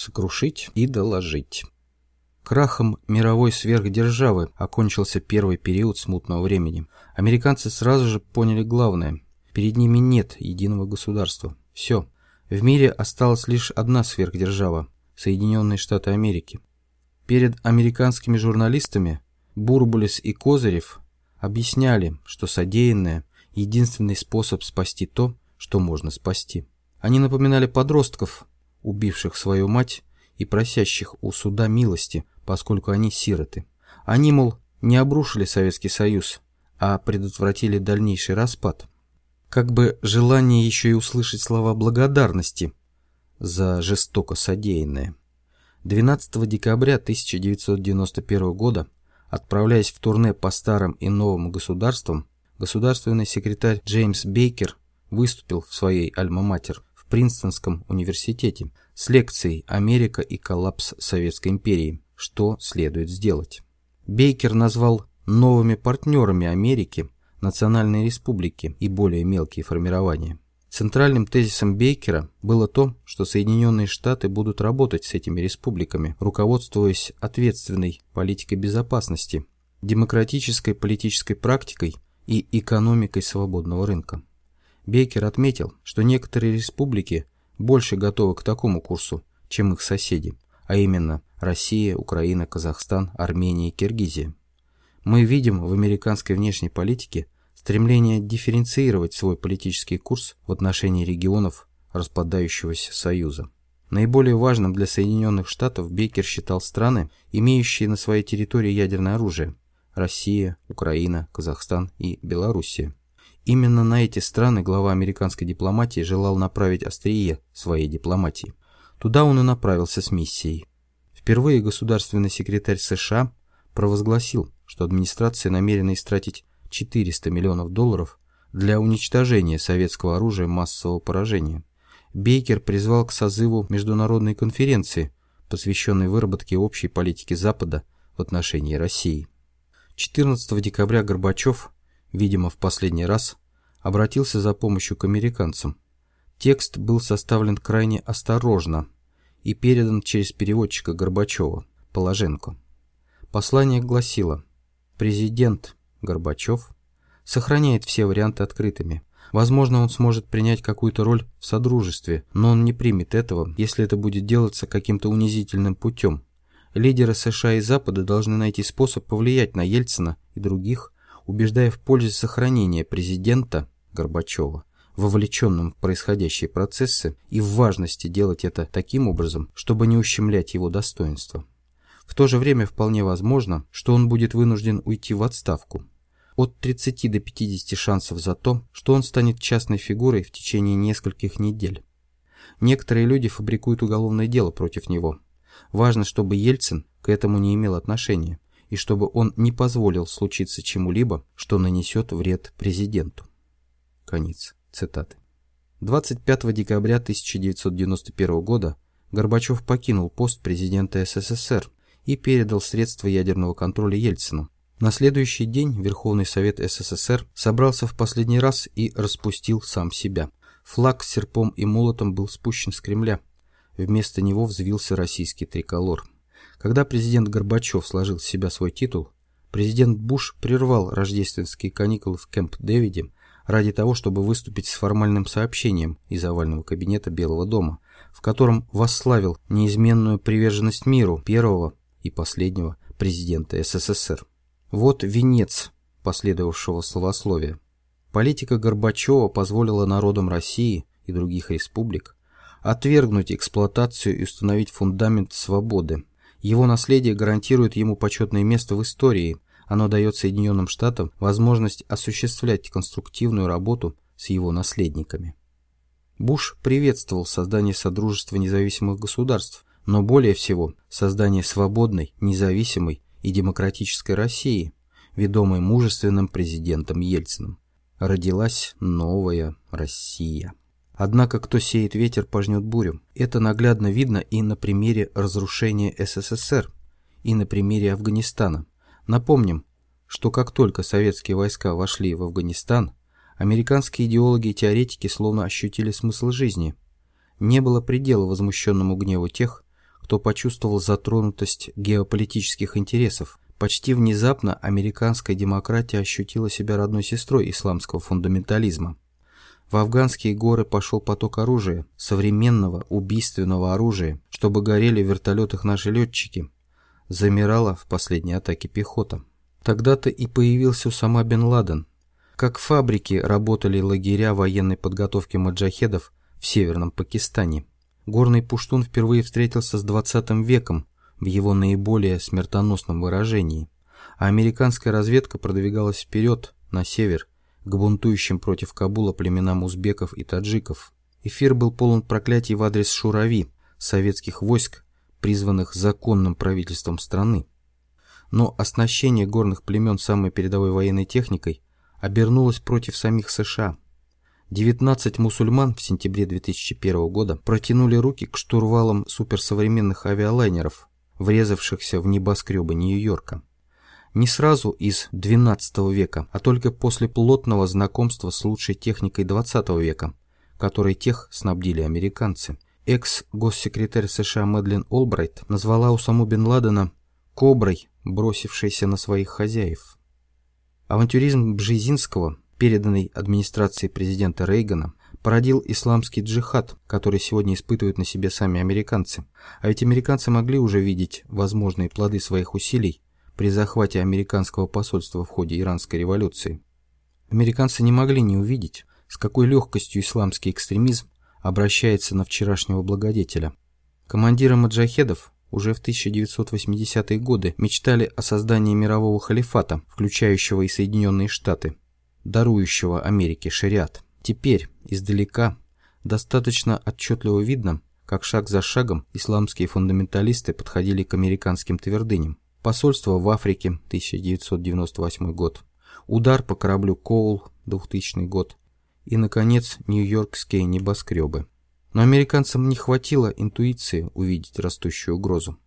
сокрушить и доложить. Крахом мировой сверхдержавы окончился первый период смутного времени. Американцы сразу же поняли главное. Перед ними нет единого государства. Все. В мире осталась лишь одна сверхдержава – Соединенные Штаты Америки. Перед американскими журналистами Бурбулис и Козырев объясняли, что содеянное – единственный способ спасти то, что можно спасти. Они напоминали подростков, убивших свою мать и просящих у суда милости, поскольку они сироты. Они, мол, не обрушили Советский Союз, а предотвратили дальнейший распад. Как бы желание еще и услышать слова благодарности за жестоко содеянное. 12 декабря 1991 года, отправляясь в турне по старым и новым государствам, государственный секретарь Джеймс Бейкер выступил в своей альма-матер Принстонском университете с лекцией «Америка и коллапс Советской империи. Что следует сделать?». Бейкер назвал новыми партнерами Америки национальные республики и более мелкие формирования. Центральным тезисом Бейкера было то, что Соединенные Штаты будут работать с этими республиками, руководствуясь ответственной политикой безопасности, демократической политической практикой и экономикой свободного рынка. Бейкер отметил, что некоторые республики больше готовы к такому курсу, чем их соседи, а именно Россия, Украина, Казахстан, Армения и Киргизия. Мы видим в американской внешней политике стремление дифференцировать свой политический курс в отношении регионов распадающегося Союза. Наиболее важным для Соединенных Штатов Бейкер считал страны, имеющие на своей территории ядерное оружие – Россия, Украина, Казахстан и Белоруссия. Именно на эти страны глава американской дипломатии желал направить острие своей дипломатии. Туда он и направился с миссией. Впервые государственный секретарь США провозгласил, что администрация намерена истратить 400 миллионов долларов для уничтожения советского оружия массового поражения. Бейкер призвал к созыву международной конференции, посвященной выработке общей политики Запада в отношении России. 14 декабря Горбачев, видимо в последний раз, обратился за помощью к американцам. Текст был составлен крайне осторожно и передан через переводчика Горбачева, Положенко. Послание гласило «Президент Горбачев сохраняет все варианты открытыми. Возможно, он сможет принять какую-то роль в Содружестве, но он не примет этого, если это будет делаться каким-то унизительным путем. Лидеры США и Запада должны найти способ повлиять на Ельцина и других, убеждая в пользе сохранения президента Горбачева, вовлеченным в происходящие процессы и в важности делать это таким образом, чтобы не ущемлять его достоинство. В то же время вполне возможно, что он будет вынужден уйти в отставку. От 30 до 50 шансов за то, что он станет частной фигурой в течение нескольких недель. Некоторые люди фабрикуют уголовное дело против него. Важно, чтобы Ельцин к этому не имел отношения, и чтобы он не позволил случиться чему-либо, что нанесет вред президенту. Конец цитаты. 25 декабря 1991 года Горбачев покинул пост президента СССР и передал средства ядерного контроля Ельцину. На следующий день Верховный Совет СССР собрался в последний раз и распустил сам себя. Флаг с серпом и молотом был спущен с Кремля. Вместо него взвился российский триколор. Когда президент Горбачев сложил с себя свой титул, президент Буш прервал рождественские каникулы в Кэмп-Дэвиде ради того, чтобы выступить с формальным сообщением из овального кабинета Белого дома, в котором восславил неизменную приверженность миру первого и последнего президента СССР. Вот венец последовавшего словословия. Политика Горбачева позволила народам России и других республик отвергнуть эксплуатацию и установить фундамент свободы. Его наследие гарантирует ему почетное место в истории. Оно дает Соединенным Штатам возможность осуществлять конструктивную работу с его наследниками. Буш приветствовал создание Содружества независимых государств, но более всего создание свободной, независимой и демократической России, ведомой мужественным президентом Ельциным. Родилась новая Россия. Однако кто сеет ветер, пожнет бурю. Это наглядно видно и на примере разрушения СССР, и на примере Афганистана. Напомним, что как только советские войска вошли в Афганистан, американские идеологи и теоретики словно ощутили смысл жизни. Не было предела возмущенному гневу тех, кто почувствовал затронутость геополитических интересов. Почти внезапно американская демократия ощутила себя родной сестрой исламского фундаментализма. В афганские горы пошел поток оружия, современного убийственного оружия, чтобы горели в вертолетах наши летчики. Замирала в последней атаке пехота. Тогда-то и появился Усама бен Ладен. Как фабрики работали лагеря военной подготовки маджахедов в северном Пакистане. Горный пуштун впервые встретился с 20 веком в его наиболее смертоносном выражении, а американская разведка продвигалась вперед, на север, к бунтующим против Кабула племенам узбеков и таджиков. Эфир был полон проклятий в адрес Шурави, советских войск, призванных законным правительством страны. Но оснащение горных племен самой передовой военной техникой обернулось против самих США. 19 мусульман в сентябре 2001 года протянули руки к штурвалам суперсовременных авиалайнеров, врезавшихся в небоскребы Нью-Йорка. Не сразу из XII века, а только после плотного знакомства с лучшей техникой XX века, которой тех снабдили американцы. Экс-госсекретарь США Мэдлин Олбрайт назвала Усаму бен Ладена «коброй, бросившейся на своих хозяев». Авантюризм Бжезинского, переданный администрации президента Рейгана, породил исламский джихад, который сегодня испытывают на себе сами американцы. А ведь американцы могли уже видеть возможные плоды своих усилий при захвате американского посольства в ходе иранской революции. Американцы не могли не увидеть, с какой легкостью исламский экстремизм обращается на вчерашнего благодетеля. Командиры маджахедов уже в 1980-е годы мечтали о создании мирового халифата, включающего и Соединенные Штаты, дарующего Америке шариат. Теперь, издалека, достаточно отчетливо видно, как шаг за шагом исламские фундаменталисты подходили к американским твердыням. Посольство в Африке, 1998 год. Удар по кораблю Коул, 2000 год. И, наконец, нью-йоркские небоскребы. Но американцам не хватило интуиции увидеть растущую угрозу.